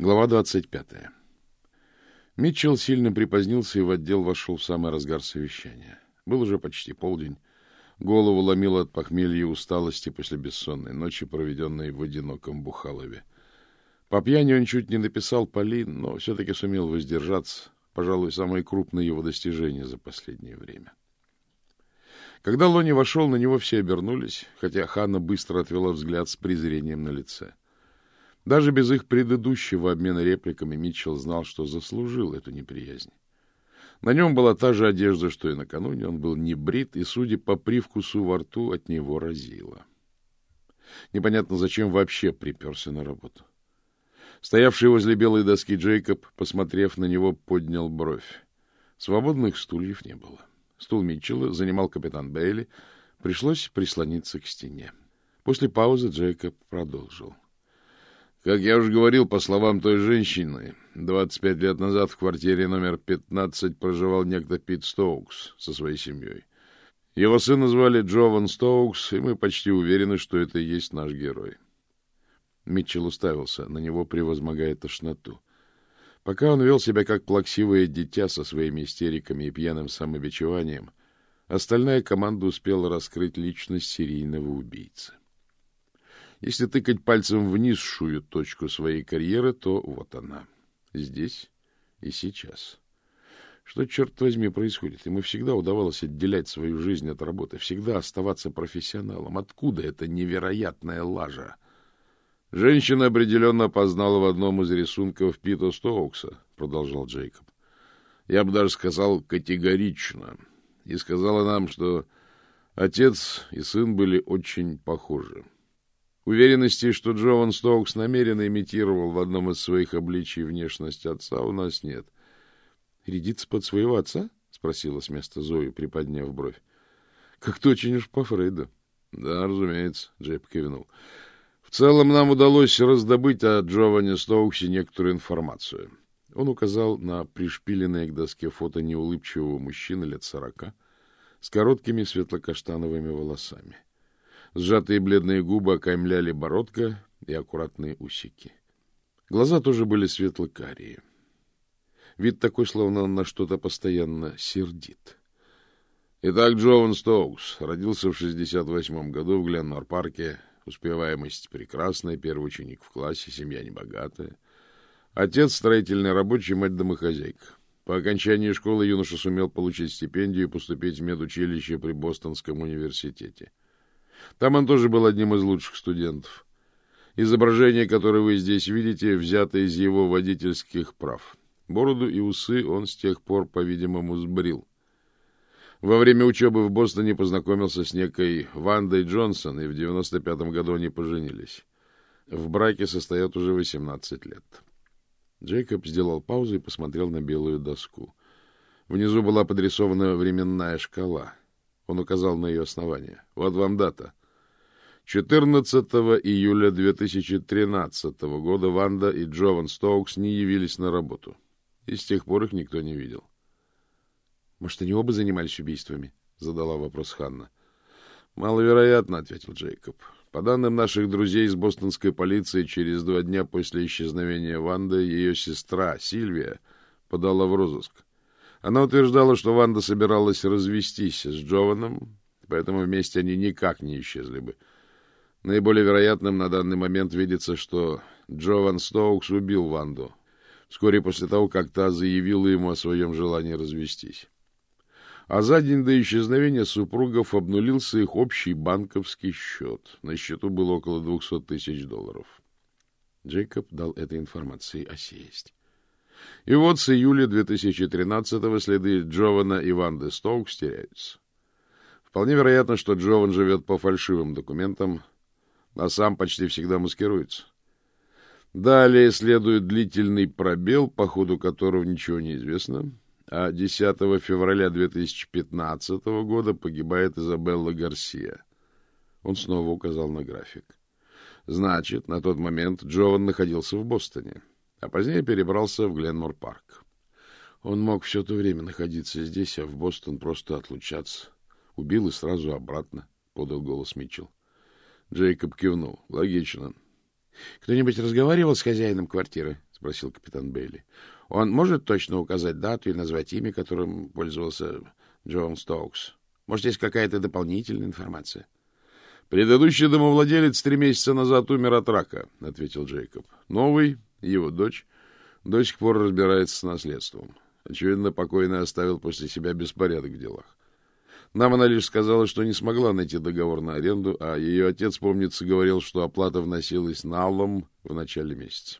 Глава 25. Митчелл сильно припозднился и в отдел вошел в самый разгар совещания. Был уже почти полдень. Голову ломило от похмелья и усталости после бессонной ночи, проведенной в одиноком Бухалове. По пьяни он чуть не написал Полин, но все-таки сумел воздержаться. Пожалуй, самое крупное его достижение за последнее время. Когда Лони вошел, на него все обернулись, хотя Ханна быстро отвела взгляд с презрением на лице. Даже без их предыдущего обмена репликами Митчелл знал, что заслужил эту неприязнь. На нем была та же одежда, что и накануне. Он был не брит, и, судя по привкусу во рту, от него разило. Непонятно, зачем вообще приперся на работу. Стоявший возле белой доски Джейкоб, посмотрев на него, поднял бровь. Свободных стульев не было. Стул Митчелла занимал капитан Бейли. Пришлось прислониться к стене. После паузы Джейкоб продолжил. Как я уже говорил, по словам той женщины, 25 лет назад в квартире номер 15 проживал некто Пит Стоукс со своей семьей. Его сына звали Джован Стоукс, и мы почти уверены, что это и есть наш герой. Митчелл уставился, на него превозмогая тошноту. Пока он вел себя как плаксивое дитя со своими истериками и пьяным самобичеванием, остальная команда успела раскрыть личность серийного убийцы. Если тыкать пальцем в низшую точку своей карьеры, то вот она. Здесь и сейчас. Что, черт возьми, происходит? Ему всегда удавалось отделять свою жизнь от работы, всегда оставаться профессионалом. Откуда эта невероятная лажа? — Женщина определенно опознала в одном из рисунков Пита Стоукса, продолжал Джейкоб. Я бы даже сказал категорично. И сказала нам, что отец и сын были очень похожи. Уверенности, что Джован Стоукс намеренно имитировал в одном из своих обличий внешность отца, у нас нет. — Рядится под своего отца? — спросила с места Зои, приподняв бровь. — Как-то очень уж по Фрейду. — Да, разумеется, — Джейп кивнул. В целом нам удалось раздобыть о Джованни Стоуксе некоторую информацию. Он указал на пришпиленное к доске фото неулыбчивого мужчины лет сорока с короткими светло-каштановыми волосами. Сжатые бледные губы окаймляли бородка и аккуратные усики. Глаза тоже были светло-карие. Вид такой, словно на что-то постоянно сердит. Итак, Джован Стоукс родился в 68 году в Гленмор-парке, Успеваемость прекрасная, первый ученик в классе, семья небогатая. Отец строительный рабочий, мать домохозяйка. По окончании школы юноша сумел получить стипендию и поступить в медучилище при Бостонском университете. Там он тоже был одним из лучших студентов. Изображение, которое вы здесь видите, взято из его водительских прав. Бороду и усы он с тех пор, по-видимому, сбрил. Во время учебы в Бостоне познакомился с некой Вандой Джонсон, и в 95-м году они поженились. В браке состоят уже 18 лет. Джейкоб сделал паузу и посмотрел на белую доску. Внизу была подрисована временная шкала. Он указал на ее основание. Вот вам дата. 14 июля 2013 года Ванда и Джован Стоукс не явились на работу. И с тех пор их никто не видел. — Может, они оба занимались убийствами? — задала вопрос Ханна. — Маловероятно, — ответил Джейкоб. По данным наших друзей из бостонской полиции, через два дня после исчезновения Ванды ее сестра Сильвия подала в розыск. Она утверждала, что Ванда собиралась развестись с Джованом, поэтому вместе они никак не исчезли бы. Наиболее вероятным на данный момент видится, что Джован Стоукс убил Ванду вскоре после того, как та заявила ему о своем желании развестись а за день до исчезновения супругов обнулился их общий банковский счет. На счету было около двухсот тысяч долларов. Джейкоб дал этой информации осесть. И вот с июля 2013-го следы Джована и Ванды Стоукс теряются. Вполне вероятно, что Джован живет по фальшивым документам, а сам почти всегда маскируется. Далее следует длительный пробел, по ходу которого ничего не известно, а 10 февраля 2015 года погибает Изабелла Гарсия. Он снова указал на график. Значит, на тот момент Джован находился в Бостоне, а позднее перебрался в Гленмор-парк. Он мог все то время находиться здесь, а в Бостон просто отлучаться. Убил и сразу обратно, — подал голос Митчелл. Джейкоб кивнул. — Логично. — Кто-нибудь разговаривал с хозяином квартиры? — спросил капитан Бейли. — Он может точно указать дату и назвать имя, которым пользовался Джон Стоукс? Может, есть какая-то дополнительная информация? — Предыдущий домовладелец три месяца назад умер от рака, — ответил Джейкоб. — Новый, его дочь, до сих пор разбирается с наследством. Очевидно, покойный оставил после себя беспорядок в делах. Нам она лишь сказала, что не смогла найти договор на аренду, а ее отец, помнится, говорил, что оплата вносилась налом в начале месяца.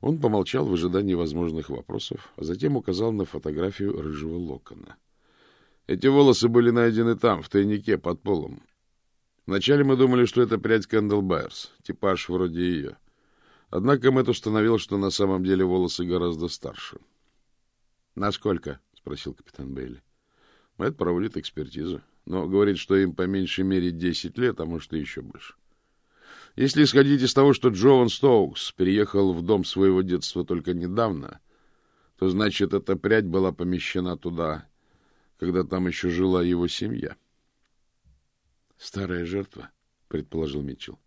Он помолчал в ожидании возможных вопросов, а затем указал на фотографию рыжего локона. Эти волосы были найдены там, в тайнике, под полом. Вначале мы думали, что это прядь Кэндалл Байерс, типаж вроде ее. Однако Мэтт установил, что на самом деле волосы гораздо старше. — Насколько? — спросил капитан Бейли. Мэтт проводит экспертизу, но говорит, что им по меньшей мере 10 лет, а может и еще больше. — если исходить из того, что Джован Стоукс переехал в дом своего детства только недавно, то значит, эта прядь была помещена туда, когда там еще жила его семья. Старая жертва, предположил Митчелл.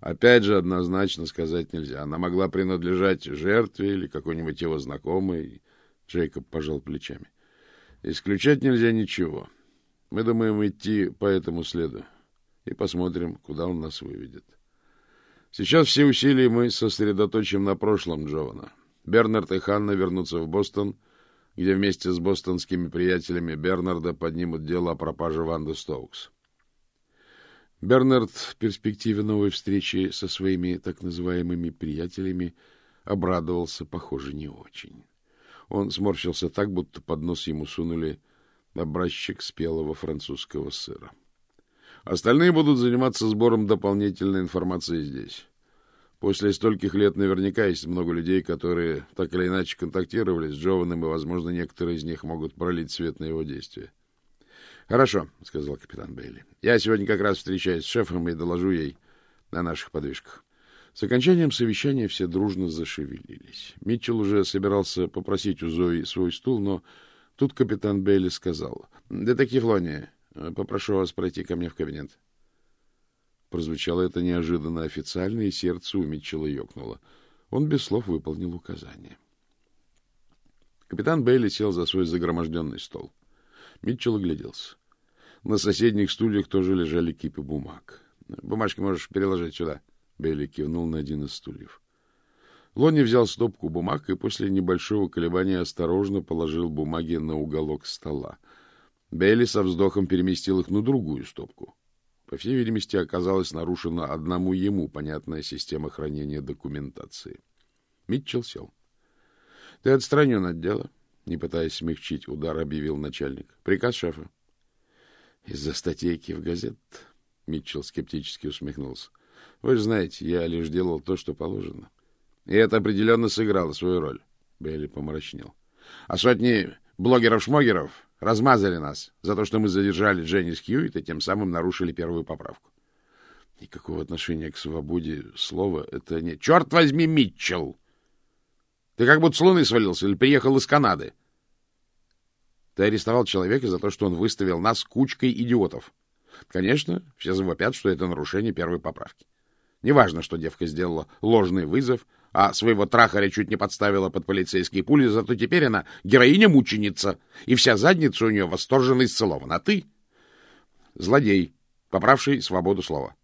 Опять же, однозначно сказать нельзя. Она могла принадлежать жертве или какой-нибудь его знакомой. Джейкоб пожал плечами. Исключать нельзя ничего. Мы думаем идти по этому следу и посмотрим, куда он нас выведет. Сейчас все усилия мы сосредоточим на прошлом Джована. Бернард и Ханна вернутся в Бостон, где вместе с бостонскими приятелями Бернарда поднимут дело о пропаже Ванды Стоукс. Бернард в перспективе новой встречи со своими так называемыми приятелями обрадовался, похоже, не очень. Он сморщился так, будто под нос ему сунули образчик спелого французского сыра. Остальные будут заниматься сбором дополнительной информации здесь. После стольких лет наверняка есть много людей, которые так или иначе контактировали с Джованом, и, возможно, некоторые из них могут пролить свет на его действия. — Хорошо, — сказал капитан Бейли. — Я сегодня как раз встречаюсь с шефом и доложу ей на наших подвижках. С окончанием совещания все дружно зашевелились. Митчелл уже собирался попросить у Зои свой стул, но тут капитан Бейли сказал. — Детектив Лония, попрошу вас пройти ко мне в кабинет. Прозвучало это неожиданно официально, и сердце у Митчелла ёкнуло. Он без слов выполнил указание. Капитан Бейли сел за свой загроможденный стол. Митчелл огляделся. На соседних стульях тоже лежали кипы бумаг. — Бумажки можешь переложить сюда. Бейли кивнул на один из стульев. Лонни взял стопку бумаг и после небольшого колебания осторожно положил бумаги на уголок стола. Бейли со вздохом переместил их на другую стопку. По всей видимости, оказалась нарушена одному ему понятная система хранения документации. Митчелл сел. — Ты отстранен от дела, — не пытаясь смягчить удар, объявил начальник. — Приказ шефа. — Из-за статейки в газет? — Митчелл скептически усмехнулся. — Вы же знаете, я лишь делал то, что положено. И это определенно сыграло свою роль. Бейли помрачнел. — А сотни блогеров-шмогеров Размазали нас за то, что мы задержали Дженни Хьюитт и тем самым нарушили первую поправку. Никакого отношения к свободе слова это не... Черт возьми, Митчелл! Ты как будто с луны свалился или приехал из Канады. Ты арестовал человека за то, что он выставил нас кучкой идиотов. Конечно, все завопят, что это нарушение первой поправки. Неважно, что девка сделала ложный вызов, а своего трахаря чуть не подставила под полицейские пули, зато теперь она героиня-мученица, и вся задница у нее восторженно исцелована. А ты — злодей, поправший свободу слова.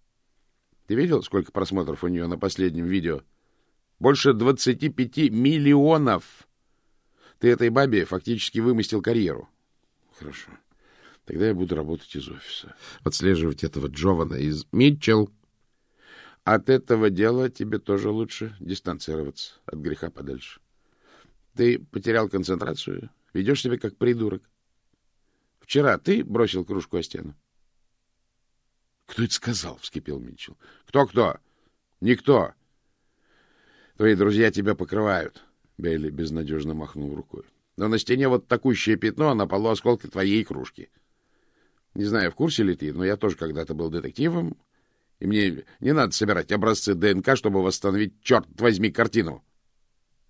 Ты видел, сколько просмотров у нее на последнем видео? Больше 25 миллионов! Ты этой бабе фактически вымостил карьеру. Хорошо. Тогда я буду работать из офиса. Отслеживать этого Джована из... Митчелл! От этого дела тебе тоже лучше дистанцироваться от греха подальше. Ты потерял концентрацию, ведешь себя как придурок. Вчера ты бросил кружку о стену. — Кто это сказал? — вскипел Митчелл. Кто — Кто-кто? — Никто. — Твои друзья тебя покрывают. Бейли безнадежно махнул рукой. — Но на стене вот такущее пятно, а на полу осколки твоей кружки. Не знаю, в курсе ли ты, но я тоже когда-то был детективом, и мне не надо собирать образцы ДНК, чтобы восстановить, черт возьми, картину.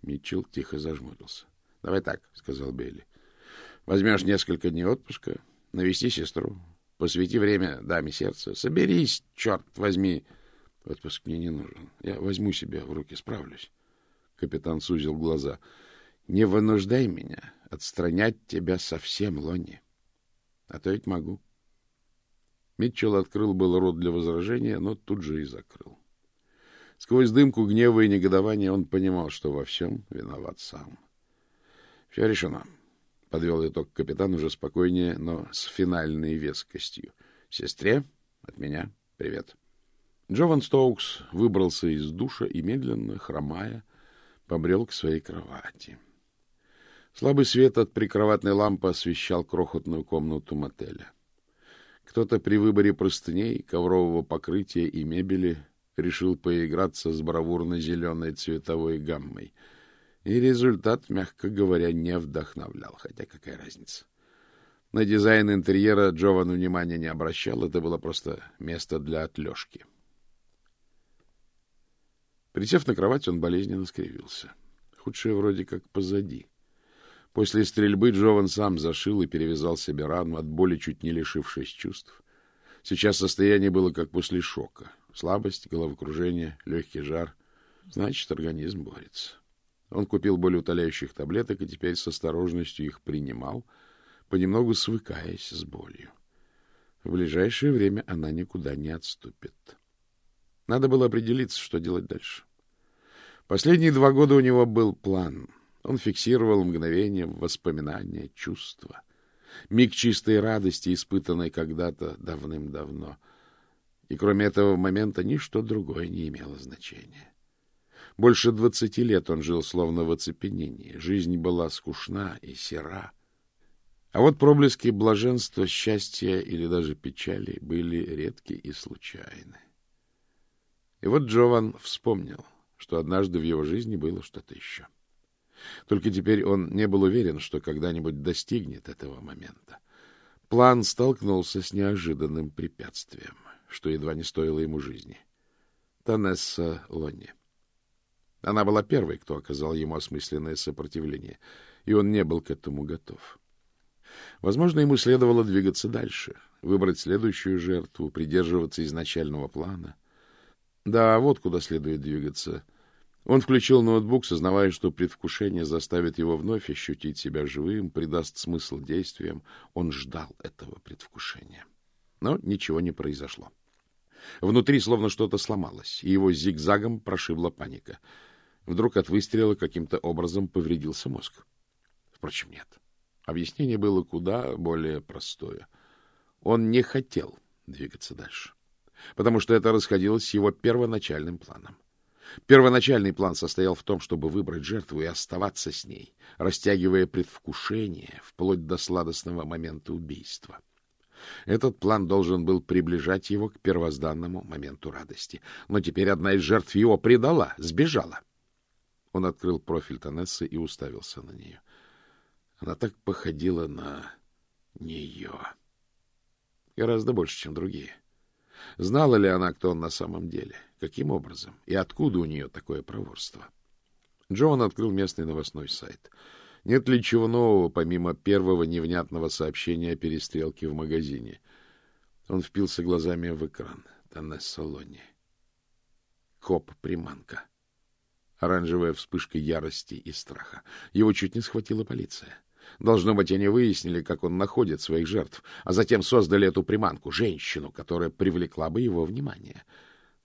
Митчелл тихо зажмурился. — Давай так, — сказал Бейли. — Возьмешь несколько дней отпуска, навести сестру, посвяти время даме сердца. Соберись, черт возьми. Отпуск мне не нужен. Я возьму себя в руки, справлюсь. Капитан сузил глаза. — Не вынуждай меня отстранять тебя совсем, Лонни. А то ведь могу. Митчелл открыл был рот для возражения, но тут же и закрыл. Сквозь дымку гнева и негодования он понимал, что во всем виноват сам. — Все решено, — подвел итог капитан уже спокойнее, но с финальной вескостью. — Сестре от меня привет. Джован Стоукс выбрался из душа и, медленно, хромая, побрел к своей кровати. Слабый свет от прикроватной лампы освещал крохотную комнату мотеля. Кто-то при выборе простыней, коврового покрытия и мебели решил поиграться с бравурно-зеленой цветовой гаммой. И результат, мягко говоря, не вдохновлял, хотя какая разница. На дизайн интерьера Джован внимания не обращал, это было просто место для отлежки. Присев на кровать, он болезненно скривился. Худшее вроде как позади. После стрельбы Джован сам зашил и перевязал себе рану, от боли чуть не лишившись чувств. Сейчас состояние было как после шока. Слабость, головокружение, легкий жар. Значит, организм борется. Он купил болеутоляющих таблеток и теперь с осторожностью их принимал, понемногу свыкаясь с болью. В ближайшее время она никуда не отступит. Надо было определиться, что делать дальше. Последние два года у него был план — он фиксировал мгновение, воспоминания, чувства. Миг чистой радости, испытанной когда-то давным-давно. И кроме этого момента ничто другое не имело значения. Больше двадцати лет он жил словно в оцепенении. Жизнь была скучна и сера. А вот проблески блаженства, счастья или даже печали были редки и случайны. И вот Джован вспомнил, что однажды в его жизни было что-то еще. Только теперь он не был уверен, что когда-нибудь достигнет этого момента. План столкнулся с неожиданным препятствием, что едва не стоило ему жизни. Танесса Лонни. Она была первой, кто оказал ему осмысленное сопротивление, и он не был к этому готов. Возможно, ему следовало двигаться дальше, выбрать следующую жертву, придерживаться изначального плана. Да, вот куда следует двигаться — он включил ноутбук, сознавая, что предвкушение заставит его вновь ощутить себя живым, придаст смысл действиям. Он ждал этого предвкушения. Но ничего не произошло. Внутри словно что-то сломалось, и его зигзагом прошибла паника. Вдруг от выстрела каким-то образом повредился мозг. Впрочем, нет. Объяснение было куда более простое. Он не хотел двигаться дальше, потому что это расходилось с его первоначальным планом. Первоначальный план состоял в том, чтобы выбрать жертву и оставаться с ней, растягивая предвкушение вплоть до сладостного момента убийства. Этот план должен был приближать его к первозданному моменту радости. Но теперь одна из жертв его предала, сбежала. Он открыл профиль Танессы и уставился на нее. Она так походила на нее. Гораздо больше, чем другие. Знала ли она, кто он на самом деле? Каким образом? И откуда у нее такое проворство? Джон открыл местный новостной сайт. Нет ли чего нового, помимо первого невнятного сообщения о перестрелке в магазине? Он впился глазами в экран. Танесса Лони. Коп-приманка. Оранжевая вспышка ярости и страха. Его чуть не схватила полиция. Должно быть, они выяснили, как он находит своих жертв, а затем создали эту приманку, женщину, которая привлекла бы его внимание.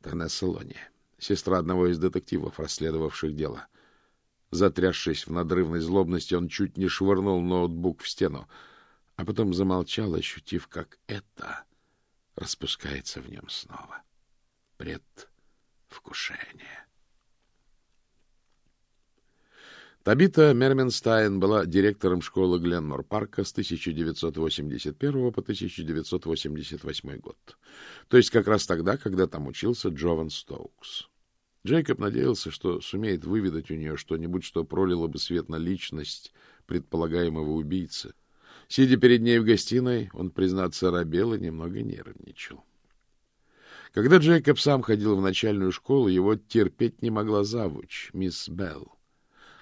Танесса Лони, сестра одного из детективов, расследовавших дело. Затрясшись в надрывной злобности, он чуть не швырнул ноутбук в стену, а потом замолчал, ощутив, как это распускается в нем снова. Предвкушение. Табита Мерменстайн была директором школы Гленмор-парка с 1981 по 1988 год, то есть как раз тогда, когда там учился Джован Стоукс. Джейкоб надеялся, что сумеет выведать у нее что-нибудь, что пролило бы свет на личность предполагаемого убийцы. Сидя перед ней в гостиной, он, признаться, робел и немного нервничал. Когда Джейкоб сам ходил в начальную школу, его терпеть не могла завуч, мисс Белл.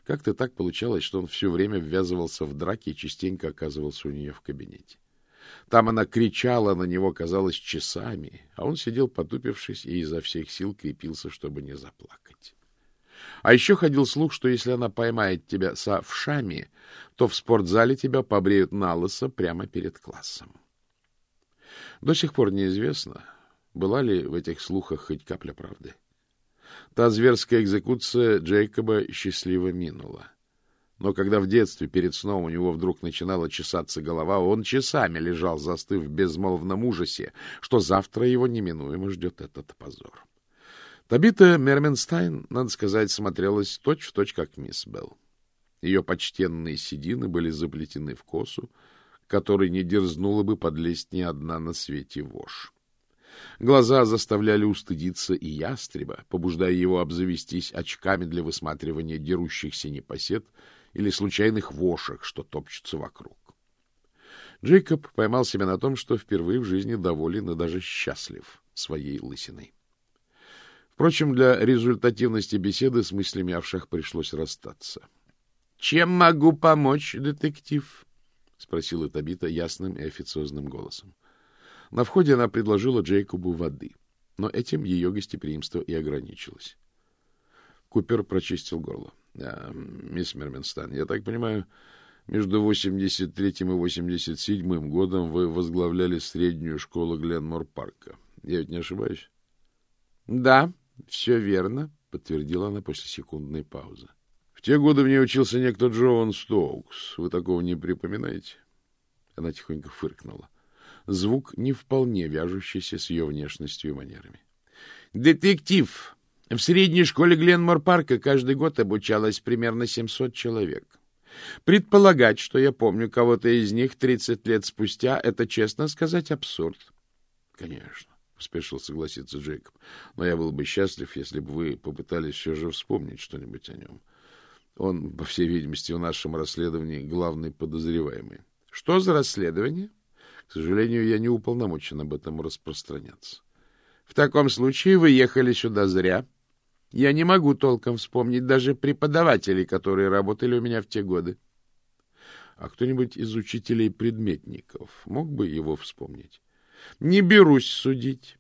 Как-то так получалось, что он все время ввязывался в драки и частенько оказывался у нее в кабинете. Там она кричала на него, казалось, часами, а он сидел потупившись и изо всех сил крепился, чтобы не заплакать. А еще ходил слух, что если она поймает тебя со вшами, то в спортзале тебя побреют на лысо прямо перед классом. До сих пор неизвестно, была ли в этих слухах хоть капля правды. Та зверская экзекуция Джейкоба счастливо минула. Но когда в детстве перед сном у него вдруг начинала чесаться голова, он часами лежал, застыв в безмолвном ужасе, что завтра его неминуемо ждет этот позор. Табита Мерменстайн, надо сказать, смотрелась точь-в-точь, точь, как мисс Белл. Ее почтенные седины были заплетены в косу, которой не дерзнула бы подлезть ни одна на свете вошь. Глаза заставляли устыдиться и ястреба, побуждая его обзавестись очками для высматривания дерущихся непосед или случайных вошек, что топчутся вокруг. Джейкоб поймал себя на том, что впервые в жизни доволен и даже счастлив своей лысиной. Впрочем, для результативности беседы с мыслями о вшах пришлось расстаться. — Чем могу помочь, детектив? — спросила Табита ясным и официозным голосом. На входе она предложила Джейкобу воды, но этим ее гостеприимство и ограничилось. Купер прочистил горло. А, — Мисс Мерменстан, я так понимаю, между 83-м и 87-м годом вы возглавляли среднюю школу Гленмор-парка. Я ведь не ошибаюсь? — Да, все верно, — подтвердила она после секундной паузы. — В те годы в ней учился некто Джоан Стоукс. Вы такого не припоминаете? Она тихонько фыркнула звук, не вполне вяжущийся с ее внешностью и манерами. «Детектив! В средней школе Гленмор-парка каждый год обучалось примерно 700 человек. Предполагать, что я помню кого-то из них 30 лет спустя, это, честно сказать, абсурд». «Конечно», — успешил согласиться Джейкоб. «Но я был бы счастлив, если бы вы попытались все же вспомнить что-нибудь о нем. Он, по всей видимости, в нашем расследовании главный подозреваемый». «Что за расследование?» К сожалению, я не уполномочен об этом распространяться. В таком случае вы ехали сюда зря. Я не могу толком вспомнить даже преподавателей, которые работали у меня в те годы. А кто-нибудь из учителей-предметников мог бы его вспомнить? Не берусь судить.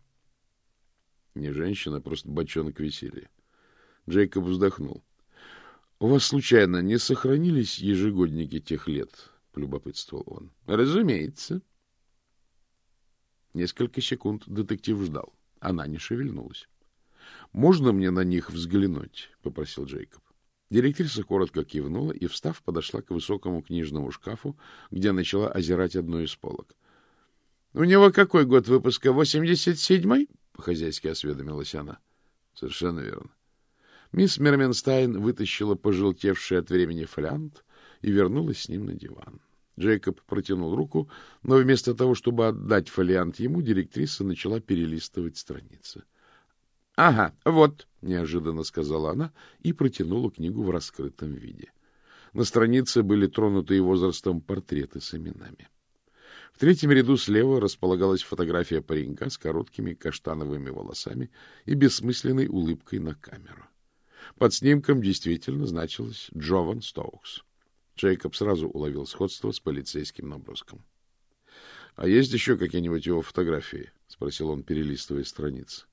Не женщина, просто бочонок веселья. Джейкоб вздохнул. — У вас, случайно, не сохранились ежегодники тех лет? — полюбопытствовал он. — Разумеется. — Несколько секунд детектив ждал. Она не шевельнулась. — Можно мне на них взглянуть? — попросил Джейкоб. Директриса коротко кивнула и, встав, подошла к высокому книжному шкафу, где начала озирать одну из полок. — У него какой год выпуска? Восемьдесят седьмой? — по-хозяйски осведомилась она. — Совершенно верно. Мисс Мерменстайн вытащила пожелтевший от времени фолиант и вернулась с ним на диван. Джейкоб протянул руку, но вместо того, чтобы отдать фолиант ему, директриса начала перелистывать страницы. — Ага, вот, — неожиданно сказала она и протянула книгу в раскрытом виде. На странице были тронутые возрастом портреты с именами. В третьем ряду слева располагалась фотография паренька с короткими каштановыми волосами и бессмысленной улыбкой на камеру. Под снимком действительно значилось Джован Стоукс. Джейкоб сразу уловил сходство с полицейским наброском. — А есть еще какие-нибудь его фотографии? — спросил он, перелистывая страницы.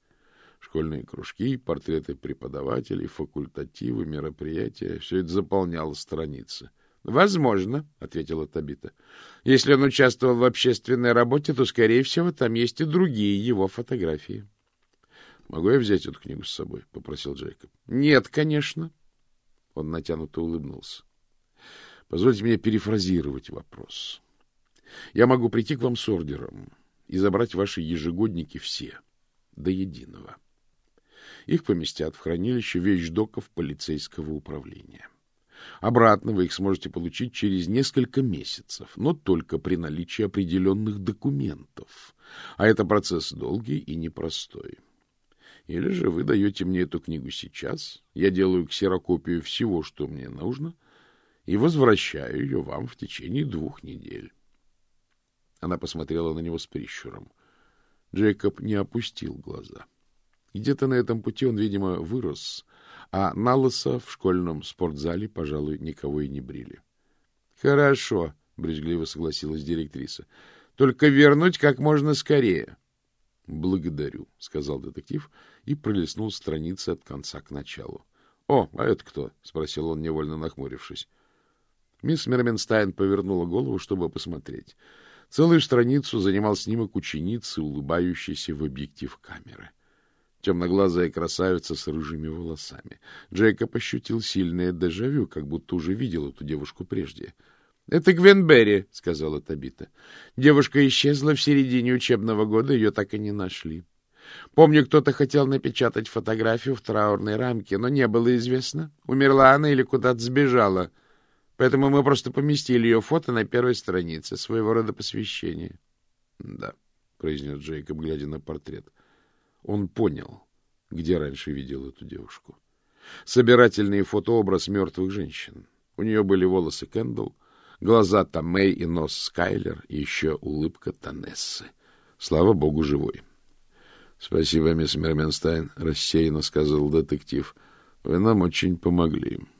Школьные кружки, портреты преподавателей, факультативы, мероприятия — все это заполняло страницы. — Возможно, — ответила Табита. — Если он участвовал в общественной работе, то, скорее всего, там есть и другие его фотографии. — Могу я взять эту книгу с собой? — попросил Джейкоб. — Нет, конечно. Он натянуто улыбнулся. Позвольте мне перефразировать вопрос. Я могу прийти к вам с ордером и забрать ваши ежегодники все, до единого. Их поместят в хранилище вещдоков полицейского управления. Обратно вы их сможете получить через несколько месяцев, но только при наличии определенных документов. А это процесс долгий и непростой. Или же вы даете мне эту книгу сейчас, я делаю ксерокопию всего, что мне нужно, и возвращаю ее вам в течение двух недель. Она посмотрела на него с прищуром. Джейкоб не опустил глаза. Где-то на этом пути он, видимо, вырос, а на лысо в школьном спортзале, пожалуй, никого и не брили. — Хорошо, — брезгливо согласилась директриса. — Только вернуть как можно скорее. — Благодарю, — сказал детектив и пролистнул страницы от конца к началу. — О, а это кто? — спросил он, невольно нахмурившись. Мисс Мерменстайн повернула голову, чтобы посмотреть. Целую страницу занимал снимок ученицы, улыбающейся в объектив камеры. Темноглазая красавица с рыжими волосами. Джейкоб ощутил сильное дежавю, как будто уже видел эту девушку прежде. — Это Гвен Берри, — сказала Табита. Девушка исчезла в середине учебного года, ее так и не нашли. Помню, кто-то хотел напечатать фотографию в траурной рамке, но не было известно, умерла она или куда-то сбежала. Поэтому мы просто поместили ее фото на первой странице, своего рода посвящение. — Да, — произнес Джейкоб, глядя на портрет. Он понял, где раньше видел эту девушку. Собирательный фотообраз мертвых женщин. У нее были волосы Кэндл, глаза Томей и нос Скайлер, и еще улыбка Танессы. Слава богу, живой. — Спасибо, мисс Мерменстайн, — рассеянно сказал детектив. — Вы нам очень помогли. —